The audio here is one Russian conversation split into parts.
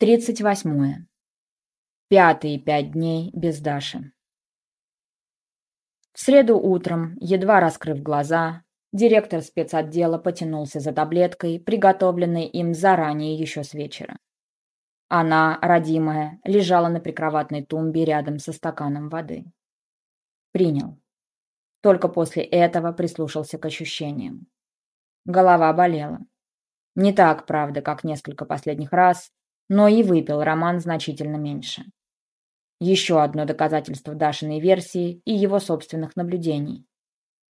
Тридцать восьмое. Пятые пять дней без Даши. В среду утром, едва раскрыв глаза, директор спецотдела потянулся за таблеткой, приготовленной им заранее еще с вечера. Она, родимая, лежала на прикроватной тумбе рядом со стаканом воды. Принял. Только после этого прислушался к ощущениям. Голова болела. Не так, правда, как несколько последних раз, но и выпил Роман значительно меньше. Еще одно доказательство Дашиной версии и его собственных наблюдений.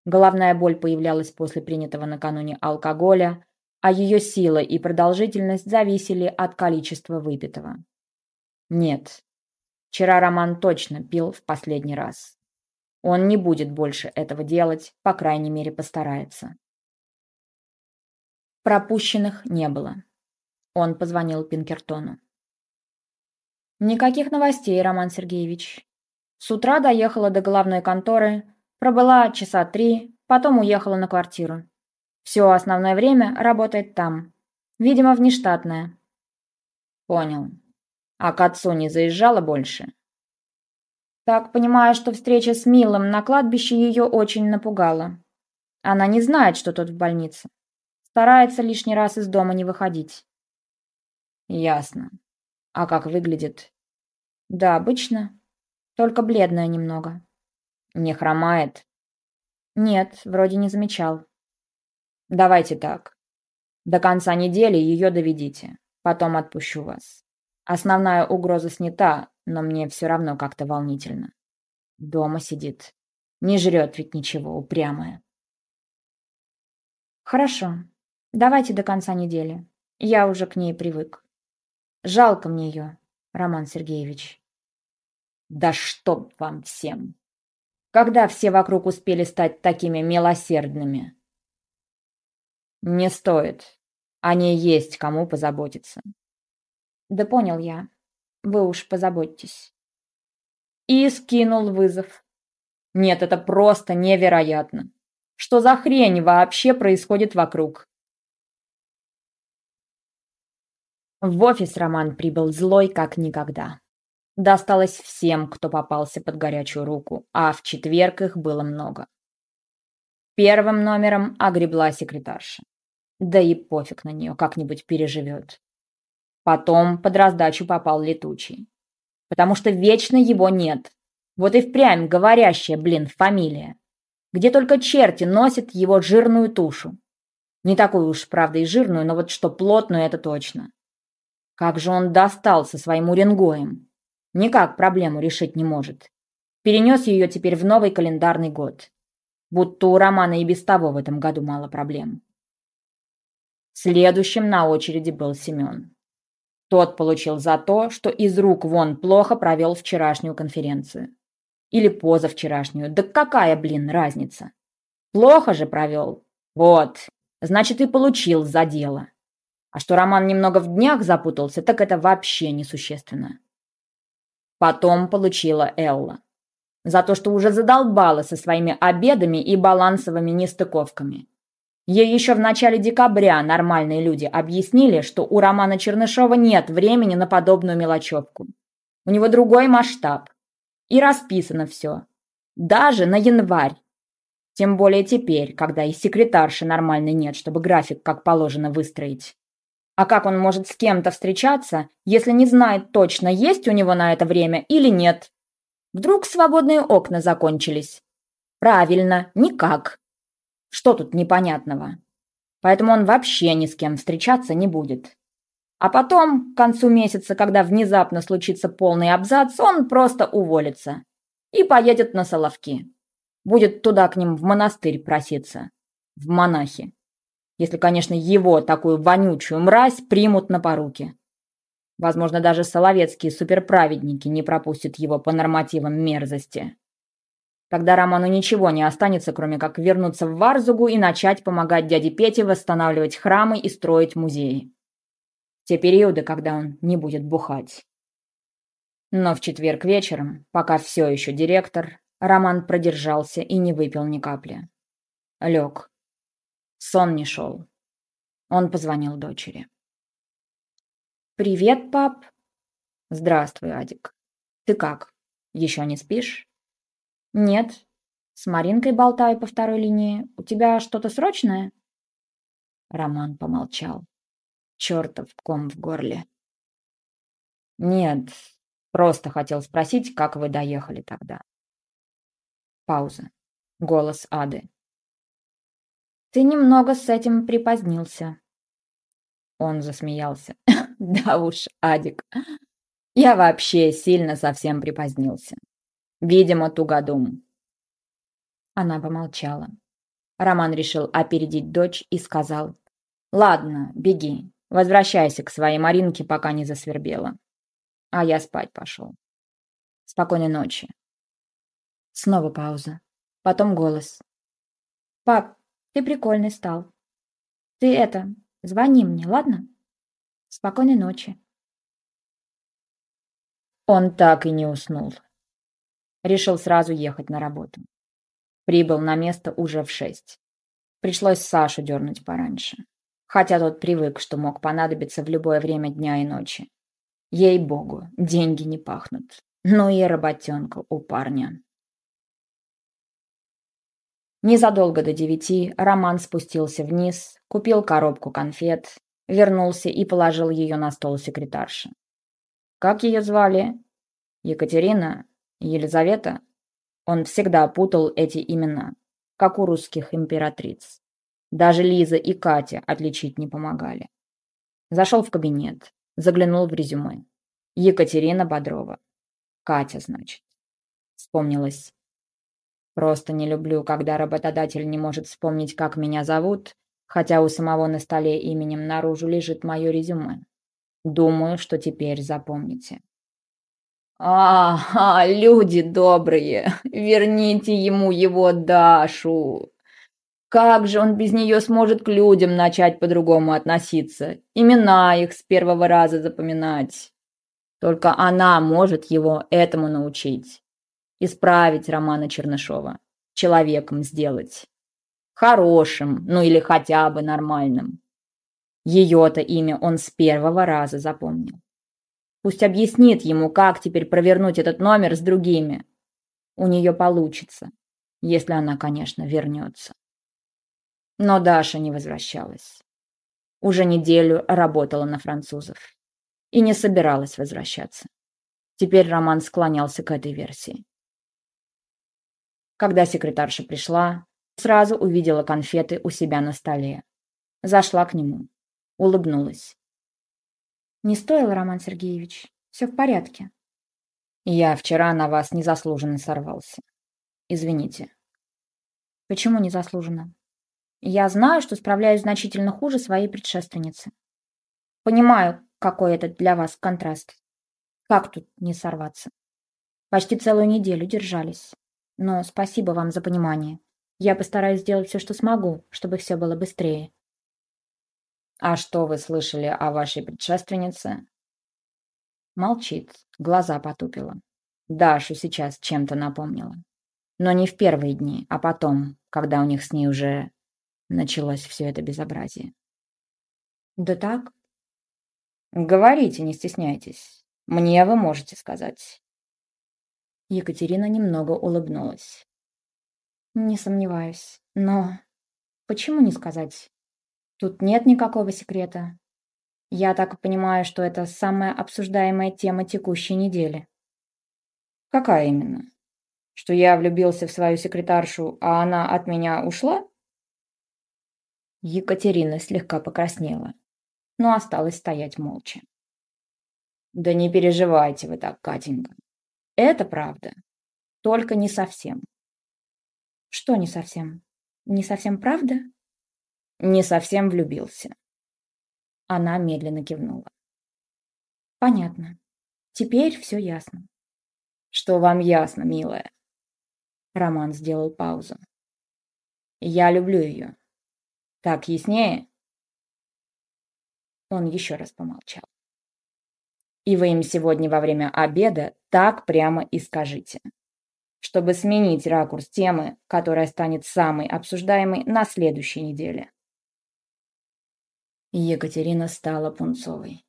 Головная боль появлялась после принятого накануне алкоголя, а ее сила и продолжительность зависели от количества выпитого. Нет, вчера Роман точно пил в последний раз. Он не будет больше этого делать, по крайней мере постарается. Пропущенных не было. Он позвонил Пинкертону. Никаких новостей, Роман Сергеевич. С утра доехала до головной конторы, пробыла часа три, потом уехала на квартиру. Все основное время работает там. Видимо, внештатная. Понял. А к отцу не заезжала больше? Так понимаю, что встреча с Милом на кладбище ее очень напугала. Она не знает, что тот в больнице. Старается лишний раз из дома не выходить. Ясно. А как выглядит? Да, обычно. Только бледная немного. Не хромает? Нет, вроде не замечал. Давайте так. До конца недели ее доведите. Потом отпущу вас. Основная угроза снята, но мне все равно как-то волнительно. Дома сидит. Не жрет ведь ничего, упрямая. Хорошо. Давайте до конца недели. Я уже к ней привык. Жалко мне ее, Роман Сергеевич. Да чтоб вам всем! Когда все вокруг успели стать такими милосердными? Не стоит. О ней есть кому позаботиться. Да понял я. Вы уж позаботьтесь. И скинул вызов. Нет, это просто невероятно. Что за хрень вообще происходит вокруг? В офис Роман прибыл злой как никогда. Досталось всем, кто попался под горячую руку, а в четверг их было много. Первым номером огребла секретарша. Да и пофиг на нее, как-нибудь переживет. Потом под раздачу попал летучий. Потому что вечно его нет. Вот и впрямь говорящая, блин, фамилия. Где только черти носят его жирную тушу. Не такую уж, правда, и жирную, но вот что плотную, это точно. Как же он достал со своим уренгоем? Никак проблему решить не может. Перенес ее теперь в новый календарный год. Будто у Романа и без того в этом году мало проблем. Следующим на очереди был Семен. Тот получил за то, что из рук вон плохо провел вчерашнюю конференцию. Или позавчерашнюю. Да какая, блин, разница? Плохо же провел. Вот. Значит, и получил за дело. А что Роман немного в днях запутался, так это вообще несущественно. Потом получила Элла. За то, что уже задолбала со своими обедами и балансовыми нестыковками. Ей еще в начале декабря нормальные люди объяснили, что у Романа Чернышова нет времени на подобную мелочевку. У него другой масштаб. И расписано все. Даже на январь. Тем более теперь, когда и секретарши нормальной нет, чтобы график как положено выстроить. А как он может с кем-то встречаться, если не знает точно, есть у него на это время или нет? Вдруг свободные окна закончились? Правильно, никак. Что тут непонятного? Поэтому он вообще ни с кем встречаться не будет. А потом, к концу месяца, когда внезапно случится полный абзац, он просто уволится и поедет на Соловки. Будет туда к ним в монастырь проситься. В монахи. Если, конечно, его, такую вонючую мразь, примут на поруки. Возможно, даже соловецкие суперправедники не пропустят его по нормативам мерзости. Тогда Роману ничего не останется, кроме как вернуться в Варзугу и начать помогать дяде Пете восстанавливать храмы и строить музеи. Те периоды, когда он не будет бухать. Но в четверг вечером, пока все еще директор, Роман продержался и не выпил ни капли. Лег, Сон не шел. Он позвонил дочери. «Привет, пап. Здравствуй, Адик. Ты как? Еще не спишь? Нет. С Маринкой болтаю по второй линии. У тебя что-то срочное? Роман помолчал. Чертов ком в горле. Нет, просто хотел спросить, как вы доехали тогда. Пауза. Голос Ады. Ты немного с этим припозднился. Он засмеялся. Да уж, Адик. Я вообще сильно совсем припозднился. Видимо, тугодум. Она помолчала. Роман решил опередить дочь и сказал. Ладно, беги. Возвращайся к своей Маринке, пока не засвербела. А я спать пошел. Спокойной ночи. Снова пауза. Потом голос. Пап, ты прикольный стал. Ты это, звони мне, ладно? Спокойной ночи. Он так и не уснул. Решил сразу ехать на работу. Прибыл на место уже в шесть. Пришлось Сашу дернуть пораньше. Хотя тот привык, что мог понадобиться в любое время дня и ночи. Ей-богу, деньги не пахнут. Ну и работенка у парня. Незадолго до девяти Роман спустился вниз, купил коробку конфет, вернулся и положил ее на стол секретарши. Как ее звали? Екатерина? Елизавета? Он всегда путал эти имена, как у русских императриц. Даже Лиза и Катя отличить не помогали. Зашел в кабинет, заглянул в резюме. Екатерина Бодрова. Катя, значит. Вспомнилось. Просто не люблю, когда работодатель не может вспомнить, как меня зовут, хотя у самого на столе именем наружу лежит мое резюме. Думаю, что теперь запомните. А, а, люди добрые, верните ему его Дашу. Как же он без нее сможет к людям начать по-другому относиться? Имена их с первого раза запоминать. Только она может его этому научить. Исправить Романа Чернышова. Человеком сделать. Хорошим, ну или хотя бы нормальным. Ее-то имя он с первого раза запомнил. Пусть объяснит ему, как теперь провернуть этот номер с другими. У нее получится, если она, конечно, вернется. Но Даша не возвращалась. Уже неделю работала на французов. И не собиралась возвращаться. Теперь Роман склонялся к этой версии. Когда секретарша пришла, сразу увидела конфеты у себя на столе. Зашла к нему. Улыбнулась. Не стоило, Роман Сергеевич. Все в порядке. Я вчера на вас незаслуженно сорвался. Извините. Почему незаслуженно? Я знаю, что справляюсь значительно хуже своей предшественницы. Понимаю, какой это для вас контраст. Как тут не сорваться? Почти целую неделю держались. Но спасибо вам за понимание. Я постараюсь сделать все, что смогу, чтобы все было быстрее. «А что вы слышали о вашей предшественнице?» Молчит, глаза потупила. Дашу сейчас чем-то напомнила. Но не в первые дни, а потом, когда у них с ней уже началось все это безобразие. «Да так?» «Говорите, не стесняйтесь. Мне вы можете сказать». Екатерина немного улыбнулась. «Не сомневаюсь, но почему не сказать? Тут нет никакого секрета. Я так понимаю, что это самая обсуждаемая тема текущей недели. Какая именно? Что я влюбился в свою секретаршу, а она от меня ушла? Екатерина слегка покраснела, но осталась стоять молча. Да не переживайте вы так, Катенька. Это правда. Только не совсем. Что не совсем? Не совсем правда? Не совсем влюбился. Она медленно кивнула. Понятно. Теперь все ясно. Что вам ясно, милая? Роман сделал паузу. Я люблю ее. Так яснее? Он еще раз помолчал. И вы им сегодня во время обеда так прямо и скажите. Чтобы сменить ракурс темы, которая станет самой обсуждаемой на следующей неделе. Екатерина стала пунцовой.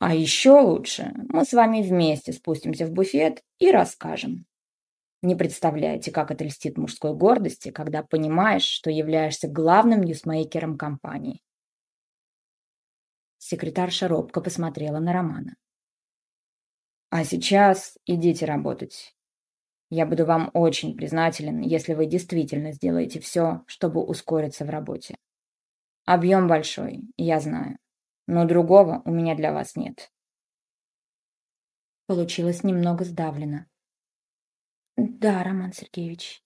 А еще лучше мы с вами вместе спустимся в буфет и расскажем. Не представляете, как это льстит мужской гордости, когда понимаешь, что являешься главным ньюсмейкером компании. Секретарша робко посмотрела на Романа. А сейчас идите работать. Я буду вам очень признателен, если вы действительно сделаете все, чтобы ускориться в работе. Объем большой, я знаю, но другого у меня для вас нет. Получилось немного сдавлено. Да, Роман Сергеевич,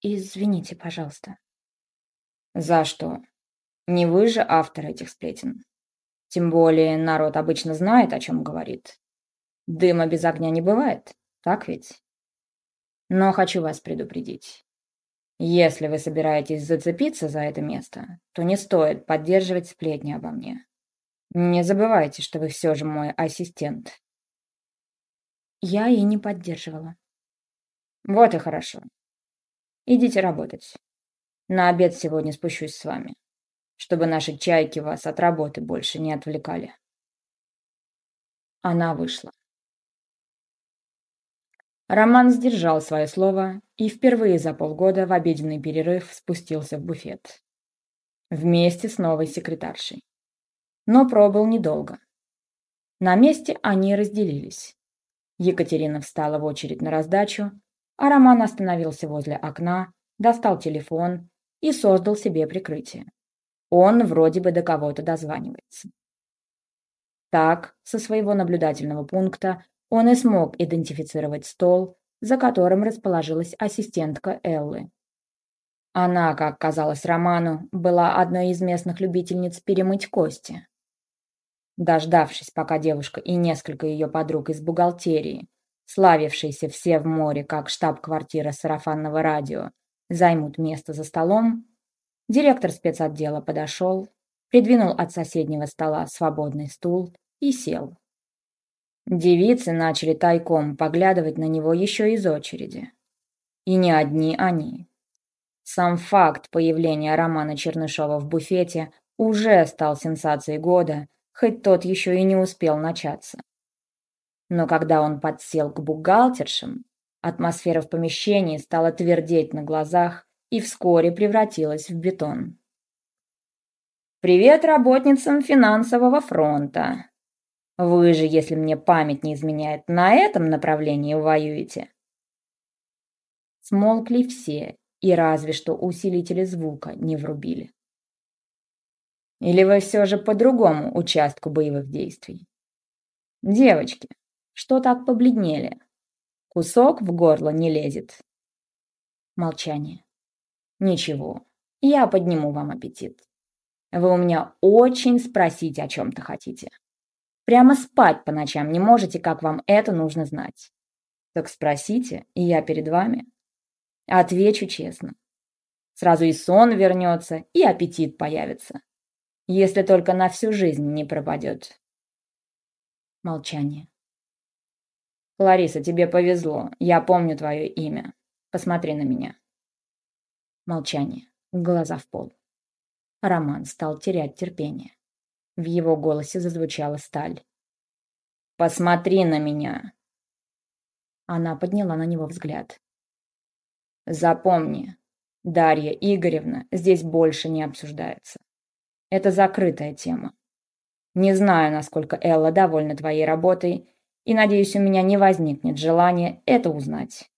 извините, пожалуйста. За что? Не вы же автор этих сплетен. Тем более народ обычно знает, о чем говорит. Дыма без огня не бывает, так ведь? Но хочу вас предупредить. Если вы собираетесь зацепиться за это место, то не стоит поддерживать сплетни обо мне. Не забывайте, что вы все же мой ассистент. Я и не поддерживала. Вот и хорошо. Идите работать. На обед сегодня спущусь с вами, чтобы наши чайки вас от работы больше не отвлекали. Она вышла. Роман сдержал свое слово и впервые за полгода в обеденный перерыв спустился в буфет. Вместе с новой секретаршей. Но пробыл недолго. На месте они разделились. Екатерина встала в очередь на раздачу, а Роман остановился возле окна, достал телефон и создал себе прикрытие. Он вроде бы до кого-то дозванивается. Так, со своего наблюдательного пункта он и смог идентифицировать стол, за которым расположилась ассистентка Эллы. Она, как казалось Роману, была одной из местных любительниц перемыть кости. Дождавшись, пока девушка и несколько ее подруг из бухгалтерии славившиеся все в море как штаб-квартира сарафанного радио, займут место за столом, директор спецотдела подошел, придвинул от соседнего стола свободный стул и сел. Девицы начали тайком поглядывать на него еще из очереди. И не одни они. Сам факт появления Романа Чернышова в буфете уже стал сенсацией года, хоть тот еще и не успел начаться. Но когда он подсел к бухгалтершам, атмосфера в помещении стала твердеть на глазах и вскоре превратилась в бетон. «Привет работницам финансового фронта! Вы же, если мне память не изменяет, на этом направлении воюете?» Смолкли все, и разве что усилители звука не врубили. Или вы все же по другому участку боевых действий? Девочки, что так побледнели? Кусок в горло не лезет. Молчание. Ничего, я подниму вам аппетит. Вы у меня очень спросить о чем-то хотите. Прямо спать по ночам не можете, как вам это нужно знать. Так спросите, и я перед вами. Отвечу честно. Сразу и сон вернется, и аппетит появится. Если только на всю жизнь не пропадет. Молчание. Лариса, тебе повезло. Я помню твое имя. Посмотри на меня. Молчание. Глаза в пол. Роман стал терять терпение. В его голосе зазвучала сталь. «Посмотри на меня!» Она подняла на него взгляд. «Запомни, Дарья Игоревна здесь больше не обсуждается. Это закрытая тема. Не знаю, насколько Элла довольна твоей работой, и, надеюсь, у меня не возникнет желания это узнать.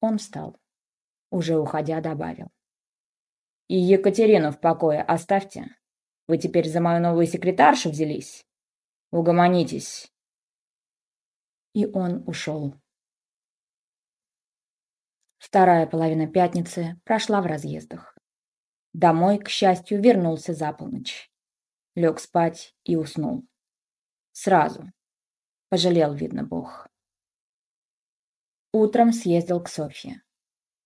Он встал. Уже уходя, добавил. И Екатерину в покое оставьте. Вы теперь за мою новую секретаршу взялись? Угомонитесь. И он ушел. Вторая половина пятницы прошла в разъездах. Домой, к счастью, вернулся за полночь. Лег спать и уснул. Сразу, Пожалел, видно, Бог. Утром съездил к Софье.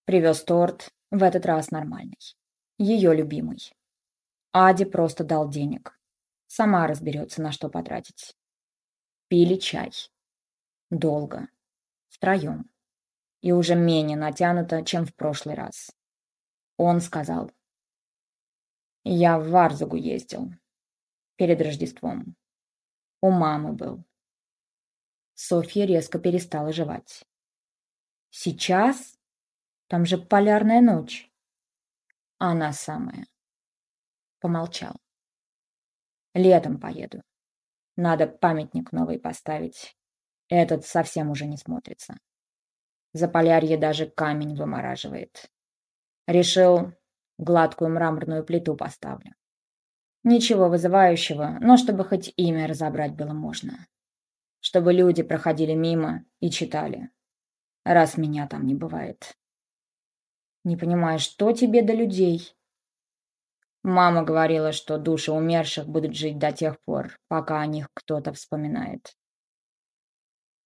Привез торт, в этот раз нормальный. Ее любимый. Аде просто дал денег. Сама разберется, на что потратить. Пили чай. Долго. Втроем. И уже менее натянуто, чем в прошлый раз. Он сказал. Я в Варзагу ездил. Перед Рождеством. У мамы был. Софья резко перестала жевать. Сейчас? Там же полярная ночь. Она самая. Помолчал. Летом поеду. Надо памятник новый поставить. Этот совсем уже не смотрится. За полярье даже камень вымораживает. Решил, гладкую мраморную плиту поставлю. Ничего вызывающего, но чтобы хоть имя разобрать было можно. Чтобы люди проходили мимо и читали. Раз меня там не бывает. Не понимаю, что тебе до людей? Мама говорила, что души умерших будут жить до тех пор, пока о них кто-то вспоминает.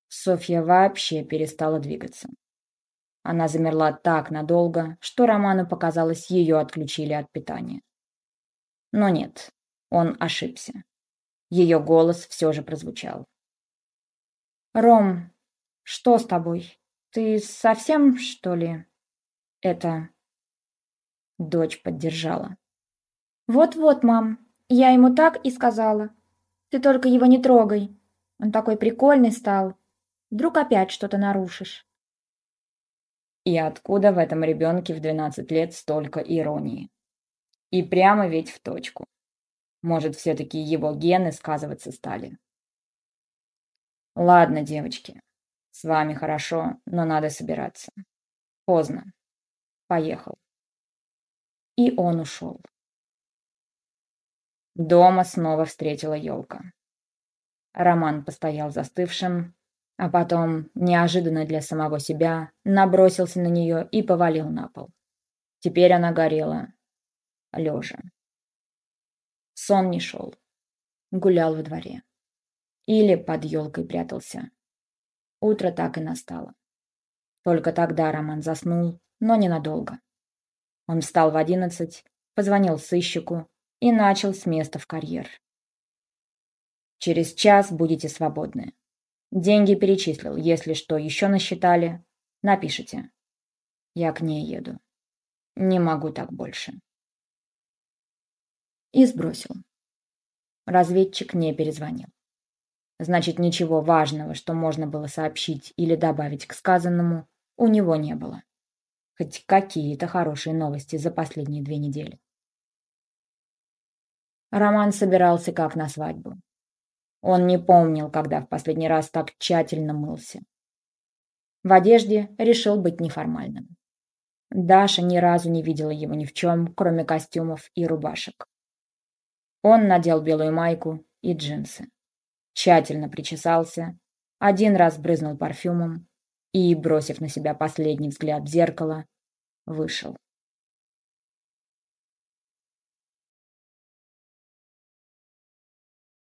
Софья вообще перестала двигаться. Она замерла так надолго, что Роману показалось, ее отключили от питания. Но нет, он ошибся. Ее голос все же прозвучал. «Ром, что с тобой? Ты совсем, что ли?» Это... Дочь поддержала. «Вот-вот, мам, я ему так и сказала. Ты только его не трогай. Он такой прикольный стал. Вдруг опять что-то нарушишь». И откуда в этом ребенке в 12 лет столько иронии? И прямо ведь в точку. Может, все-таки его гены сказываться стали. Ладно, девочки, с вами хорошо, но надо собираться. Поздно. Поехал. И он ушел. Дома снова встретила елка. Роман постоял застывшим, а потом, неожиданно для самого себя, набросился на нее и повалил на пол. Теперь она горела, лежа. Сон не шел. Гулял во дворе. Или под елкой прятался. Утро так и настало. Только тогда Роман заснул, но ненадолго. Он встал в одиннадцать, позвонил сыщику и начал с места в карьер. Через час будете свободны. Деньги перечислил. Если что еще насчитали, напишите. Я к ней еду. Не могу так больше. И сбросил. Разведчик не перезвонил. Значит, ничего важного, что можно было сообщить или добавить к сказанному, у него не было. Хоть какие-то хорошие новости за последние две недели. Роман собирался как на свадьбу. Он не помнил, когда в последний раз так тщательно мылся. В одежде решил быть неформальным. Даша ни разу не видела его ни в чем, кроме костюмов и рубашек. Он надел белую майку и джинсы. Тщательно причесался, один раз брызнул парфюмом, и, бросив на себя последний взгляд в зеркало, вышел.